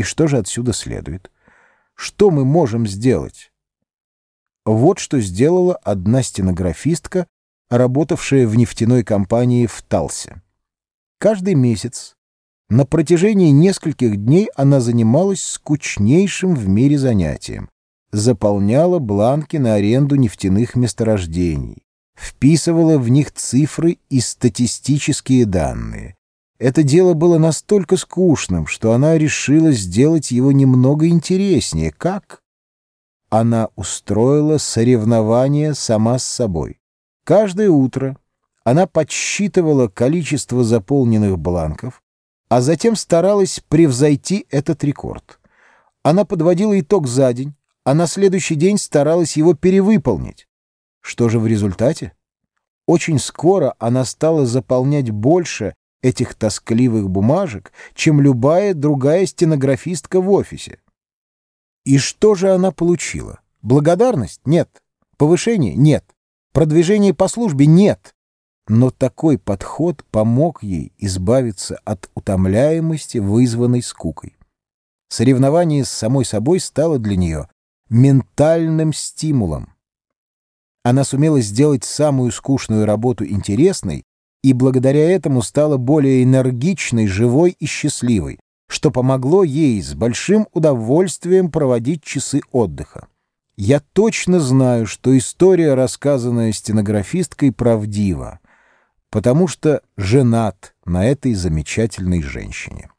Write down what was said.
И что же отсюда следует? Что мы можем сделать? Вот что сделала одна стенографистка, работавшая в нефтяной компании в Талсе. Каждый месяц на протяжении нескольких дней она занималась скучнейшим в мире занятием. Заполняла бланки на аренду нефтяных месторождений, вписывала в них цифры и статистические данные. Это дело было настолько скучным, что она решила сделать его немного интереснее. Как? Она устроила соревнование сама с собой. Каждое утро она подсчитывала количество заполненных бланков, а затем старалась превзойти этот рекорд. Она подводила итог за день, а на следующий день старалась его перевыполнить. Что же в результате? Очень скоро она стала заполнять больше, этих тоскливых бумажек, чем любая другая стенографистка в офисе. И что же она получила? Благодарность? Нет. Повышение? Нет. Продвижение по службе? Нет. Но такой подход помог ей избавиться от утомляемости, вызванной скукой. Соревнование с самой собой стало для нее ментальным стимулом. Она сумела сделать самую скучную работу интересной и благодаря этому стала более энергичной, живой и счастливой, что помогло ей с большим удовольствием проводить часы отдыха. Я точно знаю, что история, рассказанная стенографисткой, правдива, потому что женат на этой замечательной женщине.